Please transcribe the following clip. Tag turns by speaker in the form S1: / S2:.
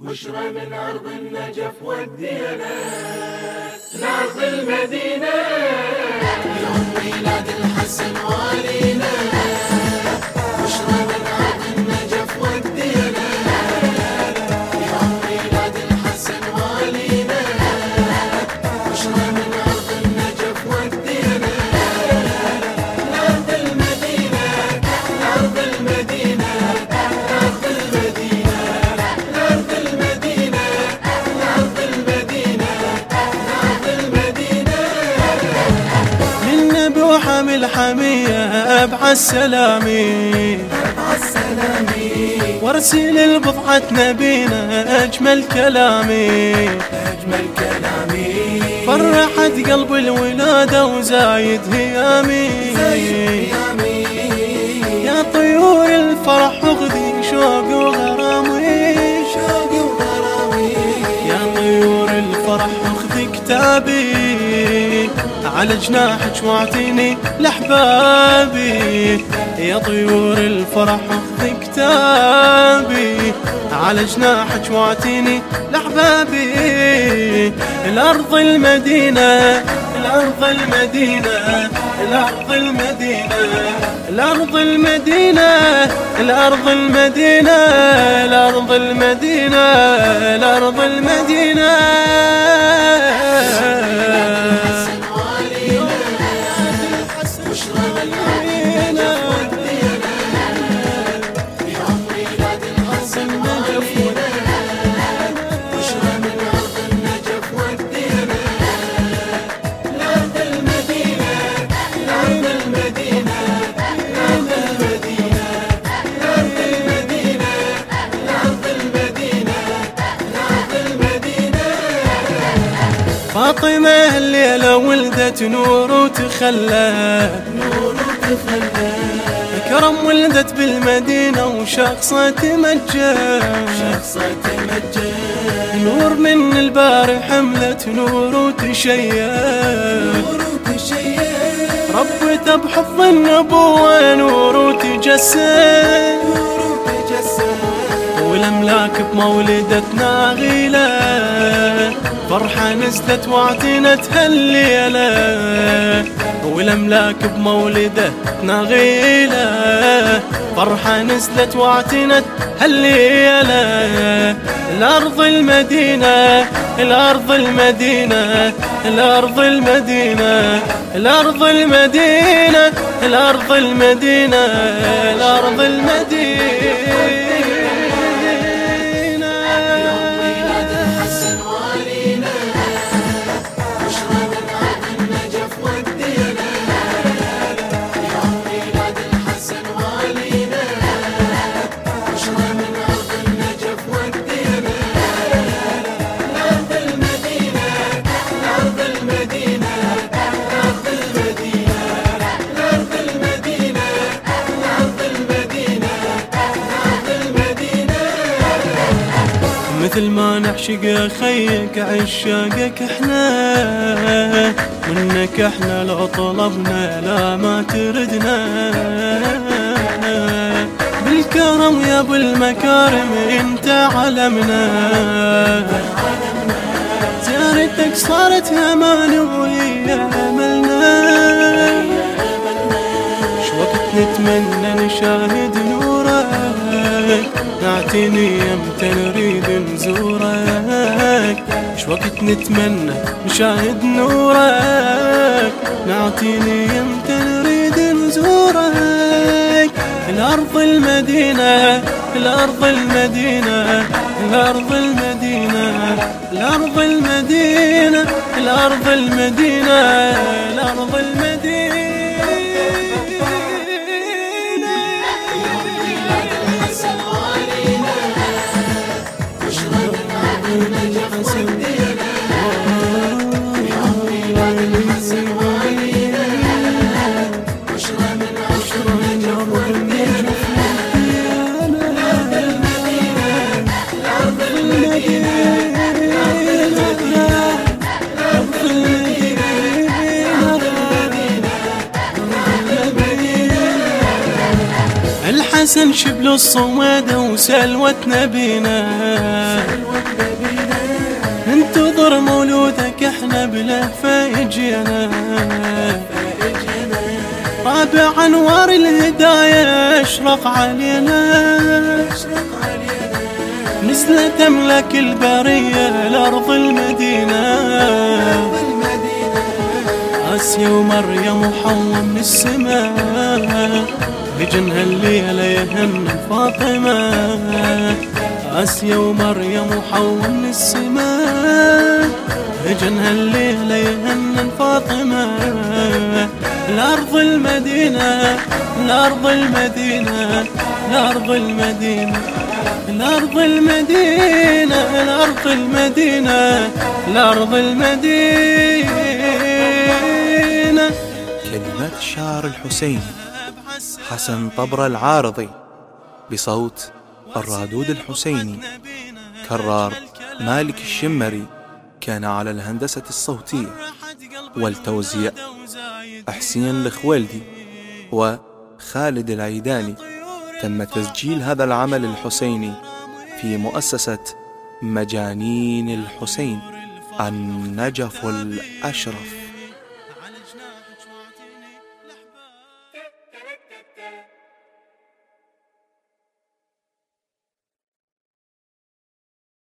S1: بشرى من أرض النجف والديانة لأرض المدينة. يوم ميلاد الحسن والينا. من
S2: الحمية أبع السلامي وأرسل البضعة نبينا أجمل كلامي.
S1: أجمل كلامي
S2: فرحت قلب الولادة وزايد هيامي.
S1: قيامي
S2: يا طيور الفرح اخذي شوق وغرامي.
S1: شوق وغراوي
S2: يا طيور الفرح اخذي كتابي. على جناحك واعطيني لأحبابي يا طيور الفرح اخذي كتابي. على جناحك واعطيني
S1: لأحبابي الأرض المدينة الأرض المدينة الأرض المدينة الأرض المدينة الأرض المدينة الأرض المدينة الأرض المدينة.
S2: بشرى فاطمة الليلة ولدت نور وتخلى.
S1: نور تخلى
S2: كرم ولدت بالمدينة وشخصة تمجد
S1: شخصة تمجد
S2: نور من الباري حملت نور وتشيد
S1: نور تشيد
S2: ربته بحفظ النبوة نور وتجسد
S1: نور تجسد
S2: والاملاك بمولدتنا غيلة. فرحة نزلت واعتنت هالليلة والاملاك بمولدتنا غيلة فرحة نزلت واعتنت هالليلة الأرض المدينة الأرض المدينة الأرض المدينة الأرض المدينة الأرض المدينة الأرض
S1: ميلاد
S2: مثل ما نعشق خيك عشاقك إحنا. منك إحنا لو طلبنا لا ما تردنا. بالكرم يا ابو المكارم أنت علمنا. زيارتك صارت أمان وهي أملنا. شو وقت نتمنى نشاهد نورك؟ نعتني وقت نتمنى نشاهد نورك. نعتني يمتى نريد نزورك. الأرض المدينة الأرض المدينة الأرض المدينة الأرض المدينة الأرض المدينة الأرض المدينة.
S1: الحسن
S2: شبل الصمادة وسلوة نبينا. عطر مولودك إحنا بله فيجينا رابع انوار الهداية اشرق علينا. نزلت املك البرية الأرض المدينة. آسيا ومريم وحواء من السماء. بجنها الليلة يهن فاطمة آسيا ومريم وحواء من السماء. بجنها الليلة يهن فاطمة الأرض المدينة الأرض المدينة الأرض المدينة الأرض المدينة الأرض المدينة الأرض المدينة.
S3: كلمات الشاعر الحسيني حسن طبر العارضي بصوت الرادود الحسيني. كرار مالك الشمري كان على الهندسة الصوتية والتوزيع حسين الخويلدي وخالد العيداني. تم تسجيل هذا العمل الحسيني في مؤسسة مجانين الحسين النجف الأشرف.